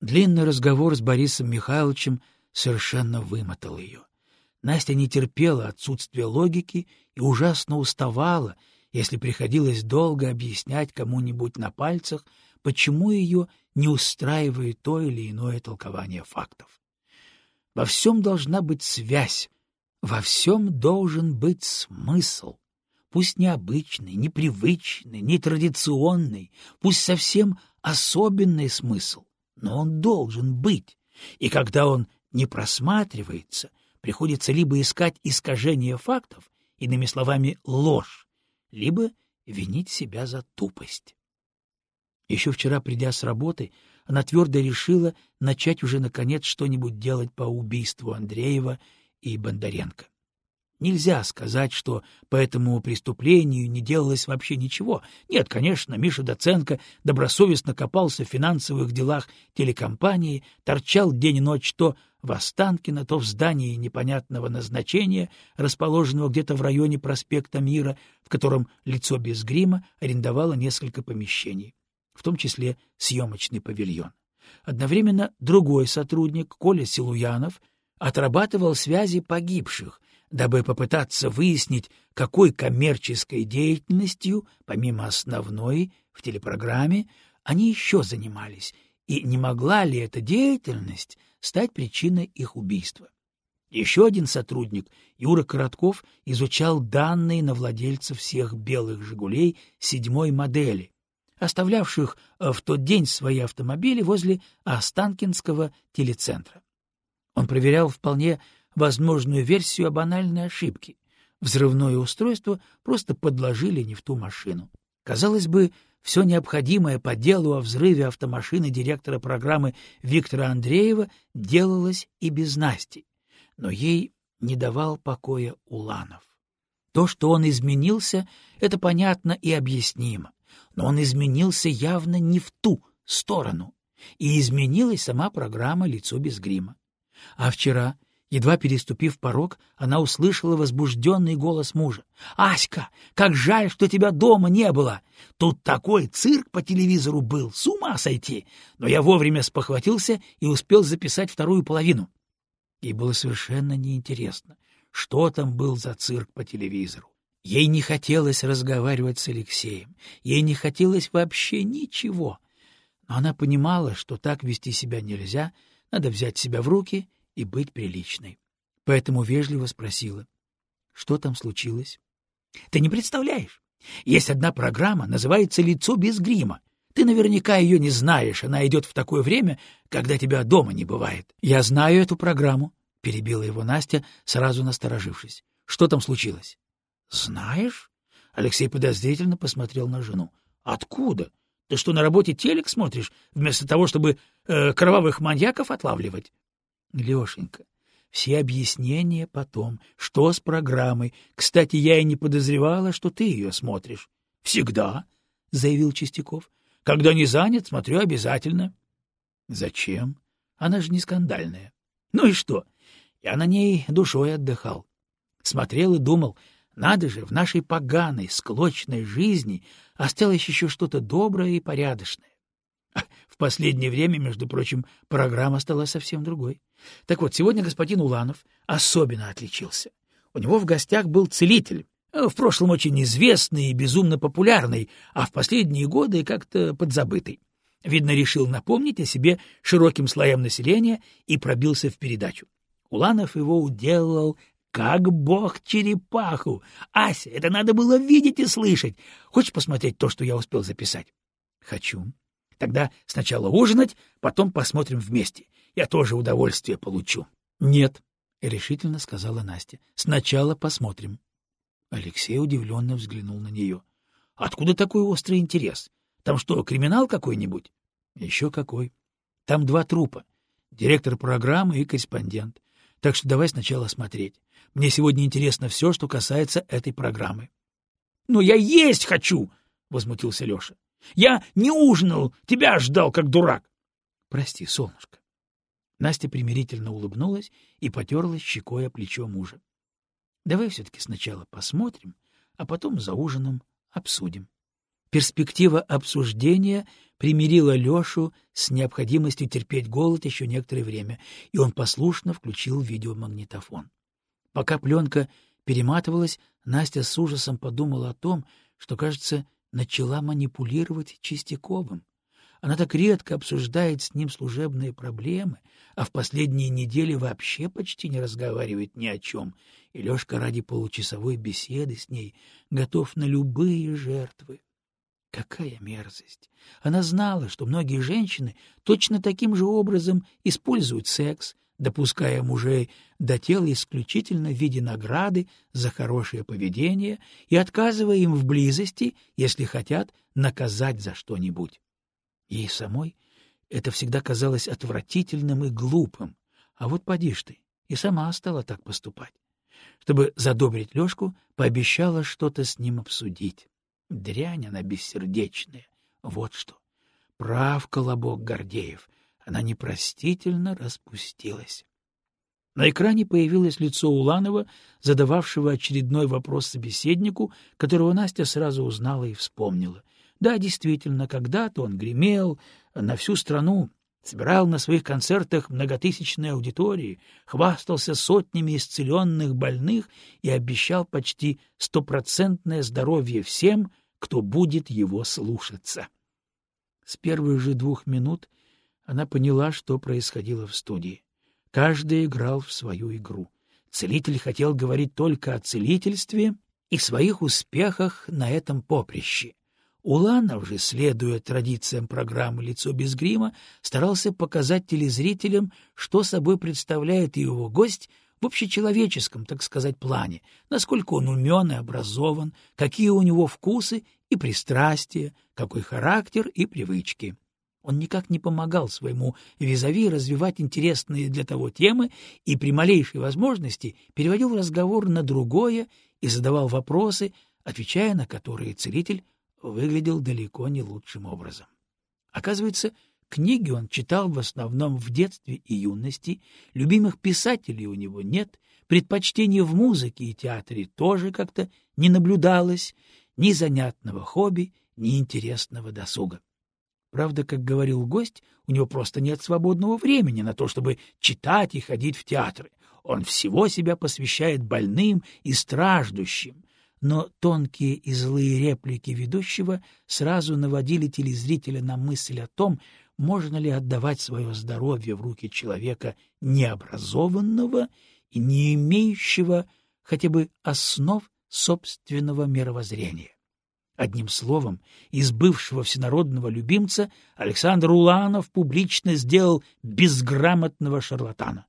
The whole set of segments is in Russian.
Длинный разговор с Борисом Михайловичем совершенно вымотал ее. Настя не терпела отсутствия логики и ужасно уставала, если приходилось долго объяснять кому-нибудь на пальцах, почему ее не устраивает то или иное толкование фактов. Во всем должна быть связь, во всем должен быть смысл. Пусть необычный, непривычный, нетрадиционный, пусть совсем особенный смысл, но он должен быть. И когда он не просматривается, приходится либо искать искажение фактов, иными словами, ложь, либо винить себя за тупость. Еще вчера, придя с работы, она твердо решила начать уже, наконец, что-нибудь делать по убийству Андреева и Бондаренко. Нельзя сказать, что по этому преступлению не делалось вообще ничего. Нет, конечно, Миша Доценко добросовестно копался в финансовых делах телекомпании, торчал день и ночь то в Останкино, то в здании непонятного назначения, расположенного где-то в районе проспекта Мира, в котором лицо без грима арендовало несколько помещений, в том числе съемочный павильон. Одновременно другой сотрудник, Коля Силуянов, отрабатывал связи погибших, дабы попытаться выяснить, какой коммерческой деятельностью, помимо основной, в телепрограмме, они еще занимались, и не могла ли эта деятельность стать причиной их убийства. Еще один сотрудник, Юра Коротков, изучал данные на владельцев всех белых «Жигулей» седьмой модели, оставлявших э, в тот день свои автомобили возле Останкинского телецентра. Он проверял вполне возможную версию о банальной ошибке. Взрывное устройство просто подложили не в ту машину. Казалось бы, все необходимое по делу о взрыве автомашины директора программы Виктора Андреева делалось и без Насти. Но ей не давал покоя Уланов. То, что он изменился, это понятно и объяснимо. Но он изменился явно не в ту сторону. И изменилась сама программа «Лицо без грима». А вчера, едва переступив порог, она услышала возбужденный голос мужа. — Аська, как жаль, что тебя дома не было! Тут такой цирк по телевизору был, с ума сойти! Но я вовремя спохватился и успел записать вторую половину. Ей было совершенно неинтересно, что там был за цирк по телевизору. Ей не хотелось разговаривать с Алексеем, ей не хотелось вообще ничего. Но она понимала, что так вести себя нельзя, надо взять себя в руки и быть приличной. Поэтому вежливо спросила, что там случилось. — Ты не представляешь. Есть одна программа, называется «Лицо без грима». Ты наверняка ее не знаешь, она идет в такое время, когда тебя дома не бывает. — Я знаю эту программу, — перебила его Настя, сразу насторожившись. — Что там случилось? — Знаешь? Алексей подозрительно посмотрел на жену. — Откуда? Ты что, на работе телек смотришь, вместо того, чтобы э, кровавых маньяков отлавливать? — Лешенька, все объяснения потом. Что с программой? Кстати, я и не подозревала, что ты ее смотришь. — Всегда, — заявил Чистяков. — Когда не занят, смотрю обязательно. — Зачем? Она же не скандальная. — Ну и что? Я на ней душой отдыхал. Смотрел и думал, надо же, в нашей поганой, склочной жизни осталось еще что-то доброе и порядочное. В последнее время, между прочим, программа стала совсем другой. Так вот, сегодня господин Уланов особенно отличился. У него в гостях был целитель, э, в прошлом очень известный и безумно популярный, а в последние годы как-то подзабытый. Видно, решил напомнить о себе широким слоям населения и пробился в передачу. Уланов его уделал как бог черепаху. Ася, это надо было видеть и слышать. Хочешь посмотреть то, что я успел записать? Хочу. Тогда сначала ужинать, потом посмотрим вместе. Я тоже удовольствие получу. — Нет, — решительно сказала Настя. — Сначала посмотрим. Алексей удивленно взглянул на нее. — Откуда такой острый интерес? Там что, криминал какой-нибудь? — Еще какой. Там два трупа. Директор программы и корреспондент. Так что давай сначала смотреть. Мне сегодня интересно все, что касается этой программы. — Но я есть хочу! — возмутился Леша. Я не ужинал, тебя ждал, как дурак. — Прости, солнышко. Настя примирительно улыбнулась и потерлась щекой о плечо мужа. — Давай все-таки сначала посмотрим, а потом за ужином обсудим. Перспектива обсуждения примирила Лешу с необходимостью терпеть голод еще некоторое время, и он послушно включил видеомагнитофон. Пока пленка перематывалась, Настя с ужасом подумала о том, что, кажется, начала манипулировать Чистяковым. Она так редко обсуждает с ним служебные проблемы, а в последние недели вообще почти не разговаривает ни о чем, и Лешка ради получасовой беседы с ней готов на любые жертвы. Какая мерзость! Она знала, что многие женщины точно таким же образом используют секс, допуская мужей до тела исключительно в виде награды за хорошее поведение и отказывая им в близости, если хотят наказать за что-нибудь. Ей самой это всегда казалось отвратительным и глупым, а вот поди ж ты, и сама стала так поступать. Чтобы задобрить Лёшку, пообещала что-то с ним обсудить. Дрянь она бессердечная. Вот что. Прав Колобок Гордеев. Она непростительно распустилась. На экране появилось лицо Уланова, задававшего очередной вопрос собеседнику, которого Настя сразу узнала и вспомнила. Да, действительно, когда-то он гремел на всю страну, собирал на своих концертах многотысячные аудитории, хвастался сотнями исцеленных больных и обещал почти стопроцентное здоровье всем, кто будет его слушаться. С первых же двух минут она поняла, что происходило в студии. Каждый играл в свою игру. Целитель хотел говорить только о целительстве и своих успехах на этом поприще. Уланов же, следуя традициям программы «Лицо без грима», старался показать телезрителям, что собой представляет его гость в общечеловеческом, так сказать, плане, насколько он умен и образован, какие у него вкусы и пристрастия, какой характер и привычки. Он никак не помогал своему визави развивать интересные для того темы и при малейшей возможности переводил разговор на другое и задавал вопросы, отвечая на которые целитель выглядел далеко не лучшим образом. Оказывается, Книги он читал в основном в детстве и юности, любимых писателей у него нет, предпочтений в музыке и театре тоже как-то не наблюдалось, ни занятного хобби, ни интересного досуга. Правда, как говорил гость, у него просто нет свободного времени на то, чтобы читать и ходить в театры. Он всего себя посвящает больным и страждущим. Но тонкие и злые реплики ведущего сразу наводили телезрителя на мысль о том, можно ли отдавать свое здоровье в руки человека необразованного и не имеющего хотя бы основ собственного мировоззрения. Одним словом, из бывшего всенародного любимца Александр Уланов публично сделал безграмотного шарлатана.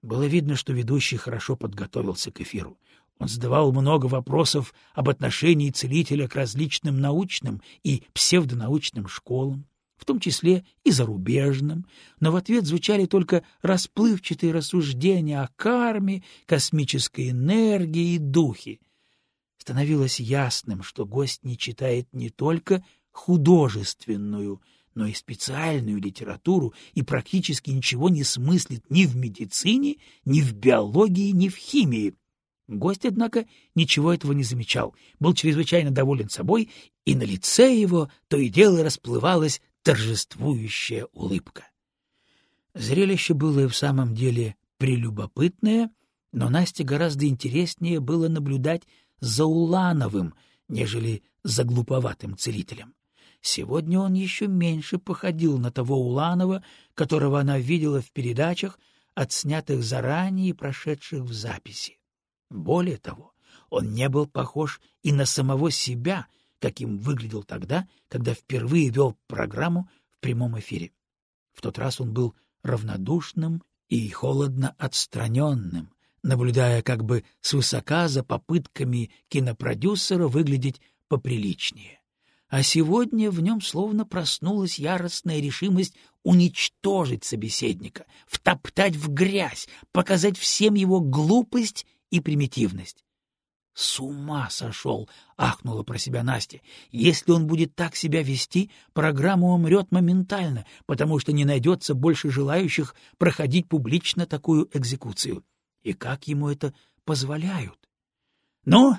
Было видно, что ведущий хорошо подготовился к эфиру. Он задавал много вопросов об отношении целителя к различным научным и псевдонаучным школам, в том числе и зарубежным, но в ответ звучали только расплывчатые рассуждения о карме, космической энергии и духе. Становилось ясным, что гость не читает не только художественную, но и специальную литературу и практически ничего не смыслит ни в медицине, ни в биологии, ни в химии. Гость, однако, ничего этого не замечал, был чрезвычайно доволен собой, и на лице его то и дело расплывалась торжествующая улыбка. Зрелище было и в самом деле прелюбопытное, но Насте гораздо интереснее было наблюдать за Улановым, нежели за глуповатым целителем. Сегодня он еще меньше походил на того Уланова, которого она видела в передачах, отснятых заранее и прошедших в записи. Более того, он не был похож и на самого себя — каким выглядел тогда, когда впервые вел программу в прямом эфире. В тот раз он был равнодушным и холодно отстраненным, наблюдая как бы свысока за попытками кинопродюсера выглядеть поприличнее. А сегодня в нем словно проснулась яростная решимость уничтожить собеседника, втоптать в грязь, показать всем его глупость и примитивность. С ума сошел! — ахнула про себя Настя. Если он будет так себя вести, программа умрет моментально, потому что не найдется больше желающих проходить публично такую экзекуцию. И как ему это позволяют? — Ну,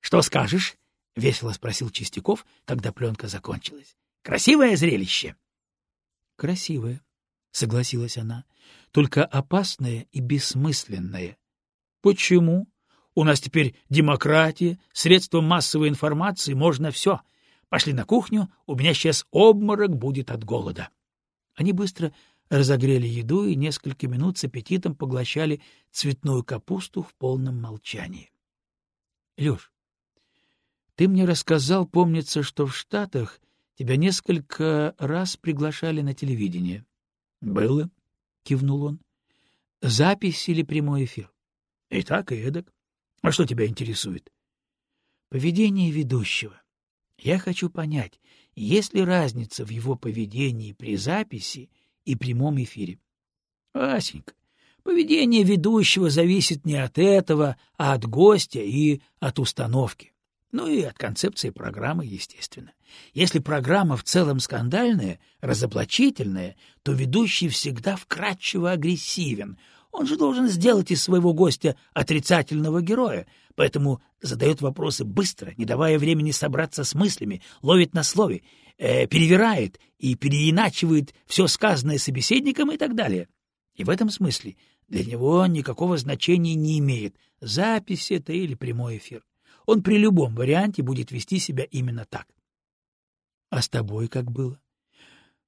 что скажешь? — весело спросил Чистяков, когда пленка закончилась. — Красивое зрелище? — Красивое, — согласилась она, — только опасное и бессмысленное. — Почему? У нас теперь демократия, средства массовой информации, можно все. Пошли на кухню, у меня сейчас обморок будет от голода. Они быстро разогрели еду и несколько минут с аппетитом поглощали цветную капусту в полном молчании. — Леш, ты мне рассказал, помнится, что в Штатах тебя несколько раз приглашали на телевидение. — Было, — кивнул он. — Запись или прямой эфир? — И так, и эдак. А что тебя интересует? — Поведение ведущего. Я хочу понять, есть ли разница в его поведении при записи и прямом эфире. — Асенька, поведение ведущего зависит не от этого, а от гостя и от установки. Ну и от концепции программы, естественно. Если программа в целом скандальная, разоблачительная, то ведущий всегда вкрадчиво агрессивен. Он же должен сделать из своего гостя отрицательного героя, поэтому задает вопросы быстро, не давая времени собраться с мыслями, ловит на слове, э, перевирает и переиначивает все сказанное собеседником и так далее. И в этом смысле для него никакого значения не имеет, запись это или прямой эфир он при любом варианте будет вести себя именно так. А с тобой как было?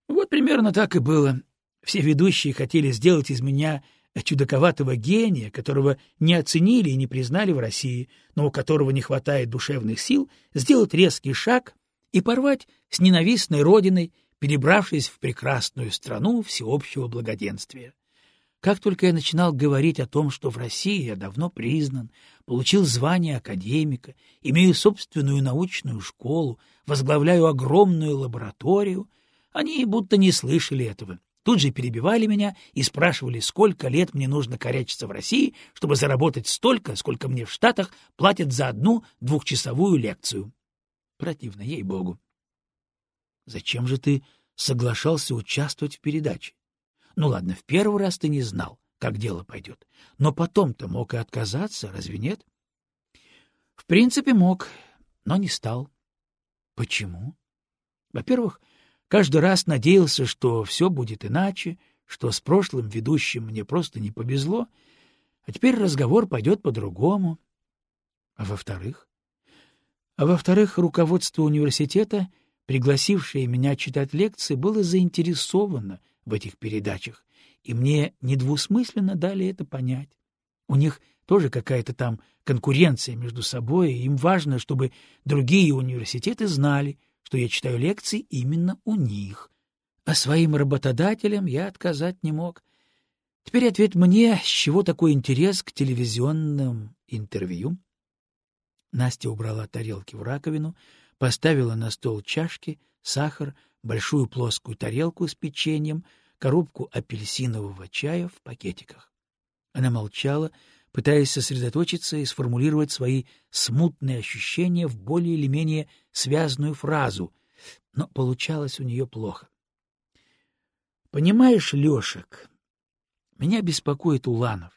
Вот примерно так и было. Все ведущие хотели сделать из меня чудаковатого гения, которого не оценили и не признали в России, но у которого не хватает душевных сил сделать резкий шаг и порвать с ненавистной родиной, перебравшись в прекрасную страну всеобщего благоденствия. Как только я начинал говорить о том, что в России я давно признан, получил звание академика, имею собственную научную школу, возглавляю огромную лабораторию, они будто не слышали этого. Тут же перебивали меня и спрашивали, сколько лет мне нужно корячиться в России, чтобы заработать столько, сколько мне в Штатах платят за одну двухчасовую лекцию. Противно, ей-богу. Зачем же ты соглашался участвовать в передаче? Ну ладно, в первый раз ты не знал, как дело пойдет, но потом-то мог и отказаться, разве нет? В принципе, мог, но не стал. Почему? Во-первых, каждый раз надеялся, что все будет иначе, что с прошлым ведущим мне просто не повезло, а теперь разговор пойдет по-другому. А во-вторых? А во-вторых, руководство университета, пригласившее меня читать лекции, было заинтересовано в этих передачах, и мне недвусмысленно дали это понять. У них тоже какая-то там конкуренция между собой, и им важно, чтобы другие университеты знали, что я читаю лекции именно у них. А своим работодателям я отказать не мог. Теперь ответь мне, с чего такой интерес к телевизионным интервью? Настя убрала тарелки в раковину, поставила на стол чашки, сахар, большую плоскую тарелку с печеньем, коробку апельсинового чая в пакетиках. Она молчала, пытаясь сосредоточиться и сформулировать свои смутные ощущения в более или менее связанную фразу, но получалось у нее плохо. «Понимаешь, Лешек, меня беспокоит Уланов.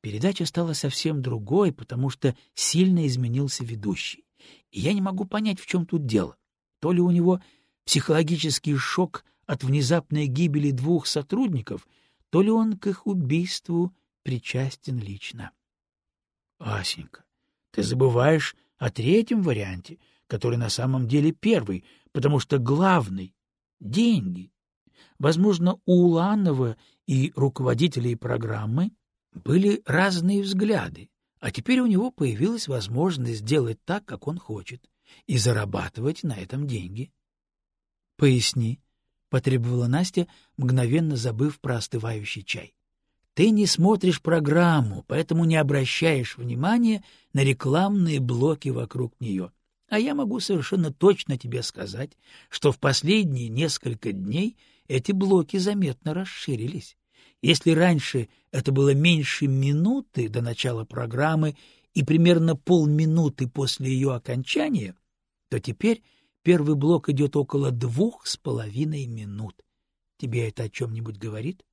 Передача стала совсем другой, потому что сильно изменился ведущий. И я не могу понять, в чем тут дело. То ли у него психологический шок от внезапной гибели двух сотрудников, то ли он к их убийству причастен лично. — Асенька, ты забываешь о третьем варианте, который на самом деле первый, потому что главный — деньги. Возможно, у Уланова и руководителей программы были разные взгляды, а теперь у него появилась возможность сделать так, как он хочет, и зарабатывать на этом деньги. — Поясни, — потребовала Настя, мгновенно забыв про остывающий чай. — Ты не смотришь программу, поэтому не обращаешь внимания на рекламные блоки вокруг нее. А я могу совершенно точно тебе сказать, что в последние несколько дней эти блоки заметно расширились. Если раньше это было меньше минуты до начала программы и примерно полминуты после ее окончания, то теперь первый блок идет около двух с половиной минут. Тебе это о чем-нибудь говорит? —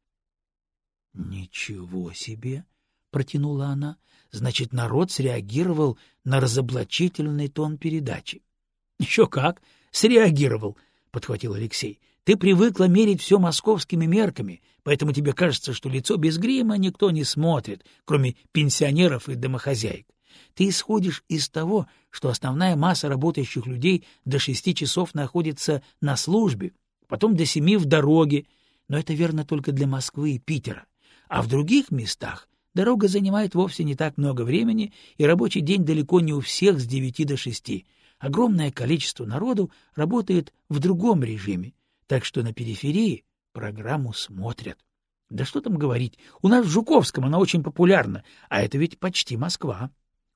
Ничего себе! — протянула она. Значит, народ среагировал на разоблачительный тон передачи. — Еще как! Среагировал! — подхватил Алексей. — Ты привыкла мерить все московскими мерками, поэтому тебе кажется, что лицо без грима никто не смотрит, кроме пенсионеров и домохозяек. Ты исходишь из того, что основная масса работающих людей до шести часов находится на службе, потом до семи в дороге, но это верно только для Москвы и Питера. А в других местах дорога занимает вовсе не так много времени, и рабочий день далеко не у всех с девяти до шести. Огромное количество народу работает в другом режиме, так что на периферии программу смотрят. Да что там говорить, у нас в Жуковском она очень популярна, а это ведь почти Москва.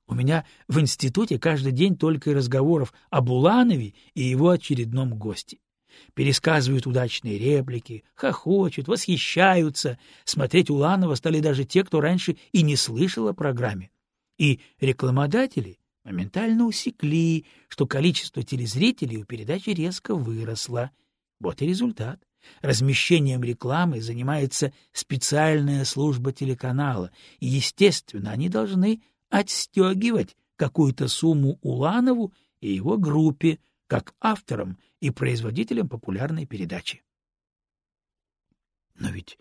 У меня в институте каждый день только и разговоров об Уланове и его очередном госте. Пересказывают удачные реплики, хохочут, восхищаются. Смотреть Уланова стали даже те, кто раньше и не слышал о программе. И рекламодатели моментально усекли, что количество телезрителей у передачи резко выросло. Вот и результат. Размещением рекламы занимается специальная служба телеканала, и, естественно, они должны отстегивать какую-то сумму Уланову и его группе, как авторам и производителям популярной передачи. Но ведь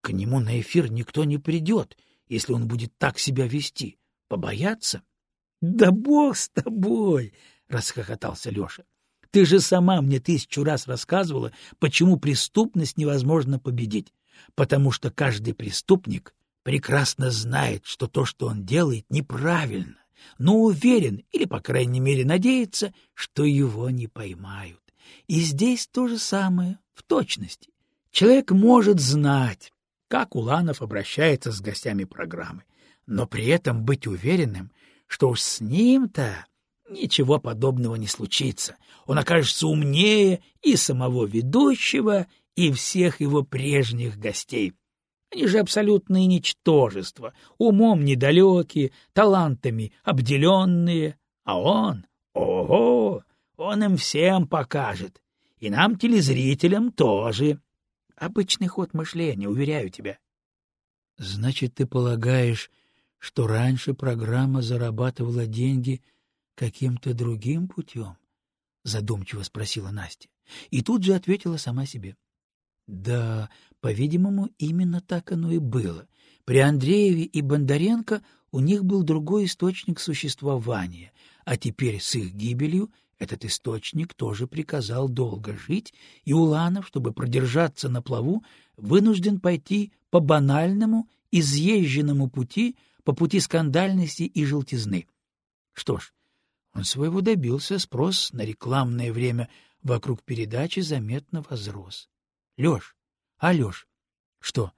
к нему на эфир никто не придет, если он будет так себя вести. Побояться? — Да бог с тобой! — расхохотался Леша. — Ты же сама мне тысячу раз рассказывала, почему преступность невозможно победить. Потому что каждый преступник прекрасно знает, что то, что он делает, неправильно, но уверен, или, по крайней мере, надеется, что его не поймают. И здесь то же самое, в точности. Человек может знать, как Уланов обращается с гостями программы, но при этом быть уверенным, что уж с ним-то ничего подобного не случится. Он окажется умнее и самого ведущего, и всех его прежних гостей. Они же абсолютные ничтожества, умом недалекие, талантами обделенные. А он, ого, он им всем покажет. И нам, телезрителям, тоже. Обычный ход мышления, уверяю тебя. — Значит, ты полагаешь, что раньше программа зарабатывала деньги каким-то другим путем? — задумчиво спросила Настя. И тут же ответила сама себе. — Да, по-видимому, именно так оно и было. При Андрееве и Бондаренко у них был другой источник существования, а теперь с их гибелью этот источник тоже приказал долго жить, и Уланов, чтобы продержаться на плаву, вынужден пойти по банальному, изъезженному пути, по пути скандальности и желтизны. Что ж, он своего добился, спрос на рекламное время вокруг передачи заметно возрос. — Леш, Алёш, что?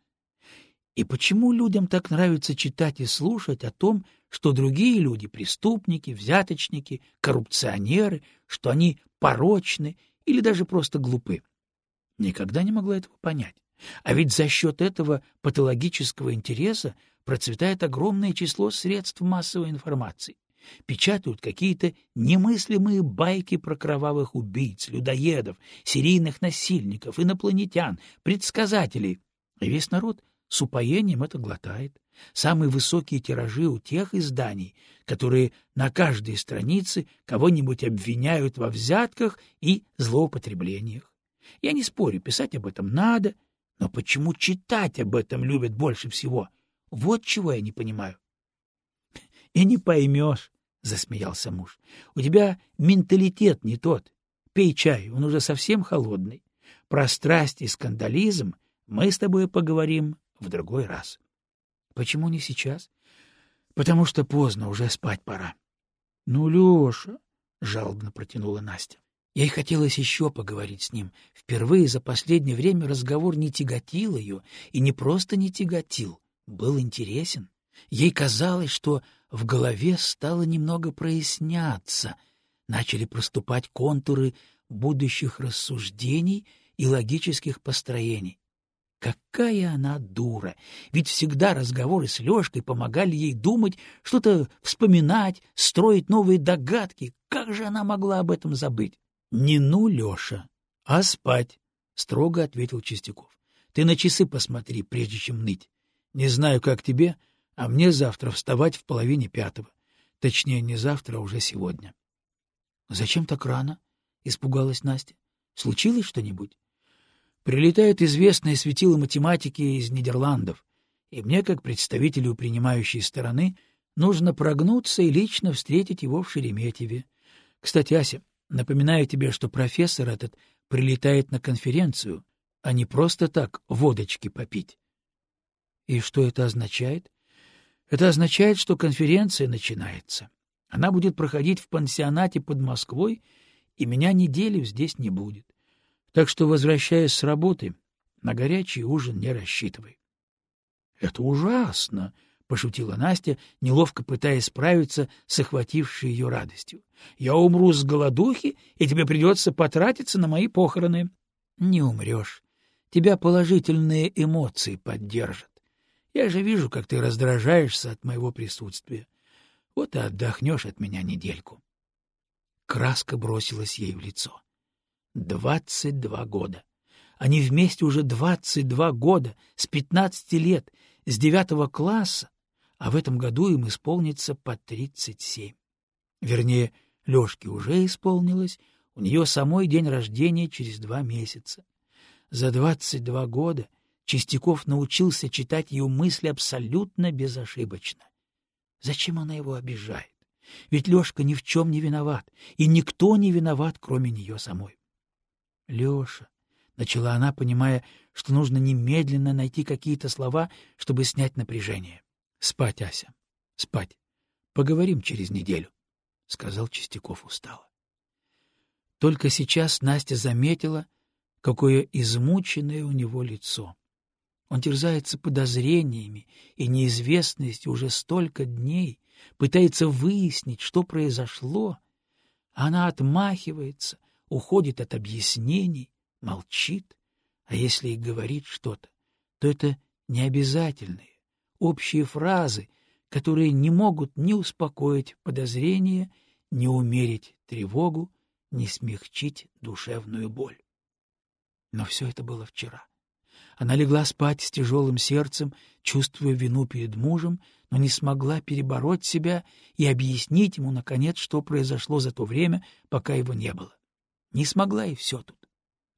И почему людям так нравится читать и слушать о том, что другие люди — преступники, взяточники, коррупционеры, что они порочны или даже просто глупы? Никогда не могла этого понять. А ведь за счет этого патологического интереса процветает огромное число средств массовой информации. Печатают какие-то немыслимые байки про кровавых убийц, людоедов, серийных насильников, инопланетян, предсказателей. И весь народ с упоением это глотает. Самые высокие тиражи у тех изданий, которые на каждой странице кого-нибудь обвиняют во взятках и злоупотреблениях. Я не спорю, писать об этом надо, но почему читать об этом любят больше всего? Вот чего я не понимаю. — И не поймешь, — засмеялся муж. — У тебя менталитет не тот. Пей чай, он уже совсем холодный. Про страсть и скандализм мы с тобой поговорим в другой раз. — Почему не сейчас? — Потому что поздно, уже спать пора. — Ну, Леша, — жалобно протянула Настя. Ей хотелось еще поговорить с ним. Впервые за последнее время разговор не тяготил ее, и не просто не тяготил, был интересен. Ей казалось, что в голове стало немного проясняться, начали проступать контуры будущих рассуждений и логических построений. Какая она дура! Ведь всегда разговоры с Лёшкой помогали ей думать, что-то вспоминать, строить новые догадки. Как же она могла об этом забыть? — Не ну, Лёша, а спать, — строго ответил Чистяков. — Ты на часы посмотри, прежде чем ныть. Не знаю, как тебе, а мне завтра вставать в половине пятого. Точнее, не завтра, а уже сегодня. — Зачем так рано? — испугалась Настя. — Случилось что-нибудь? Прилетает известное светило математики из Нидерландов, и мне, как представителю принимающей стороны, нужно прогнуться и лично встретить его в Шереметьеве. Кстати, Ася, напоминаю тебе, что профессор этот прилетает на конференцию, а не просто так водочки попить. И что это означает? Это означает, что конференция начинается. Она будет проходить в пансионате под Москвой, и меня неделю здесь не будет. Так что, возвращаясь с работы, на горячий ужин не рассчитывай. — Это ужасно! — пошутила Настя, неловко пытаясь справиться с охватившей ее радостью. — Я умру с голодухи, и тебе придется потратиться на мои похороны. — Не умрешь. Тебя положительные эмоции поддержат. Я же вижу, как ты раздражаешься от моего присутствия. Вот и отдохнешь от меня недельку. Краска бросилась ей в лицо. Двадцать два года. Они вместе уже двадцать два года, с пятнадцати лет, с девятого класса, а в этом году им исполнится по тридцать семь. Вернее, Лёшке уже исполнилось, у нее самой день рождения через два месяца. За двадцать два года — Чистяков научился читать ее мысли абсолютно безошибочно. Зачем она его обижает? Ведь Лешка ни в чем не виноват, и никто не виноват, кроме нее самой. — Леша, — начала она, понимая, что нужно немедленно найти какие-то слова, чтобы снять напряжение. — Спать, Ася, спать. Поговорим через неделю, — сказал Чистяков устало. Только сейчас Настя заметила, какое измученное у него лицо. Он терзается подозрениями и неизвестностью уже столько дней, пытается выяснить, что произошло. Она отмахивается, уходит от объяснений, молчит, а если и говорит что-то, то это необязательные, общие фразы, которые не могут ни успокоить подозрения, ни умерить тревогу, ни смягчить душевную боль. Но все это было вчера. Она легла спать с тяжелым сердцем, чувствуя вину перед мужем, но не смогла перебороть себя и объяснить ему, наконец, что произошло за то время, пока его не было. Не смогла и все тут.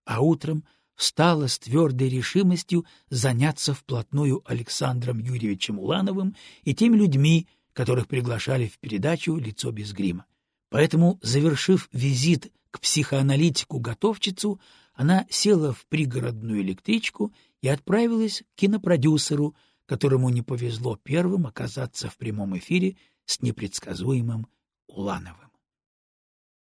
А утром встала с твердой решимостью заняться вплотную Александром Юрьевичем Улановым и теми людьми, которых приглашали в передачу «Лицо без грима». Поэтому, завершив визит к психоаналитику-готовчицу, она села в пригородную электричку и отправилась к кинопродюсеру, которому не повезло первым оказаться в прямом эфире с непредсказуемым Улановым.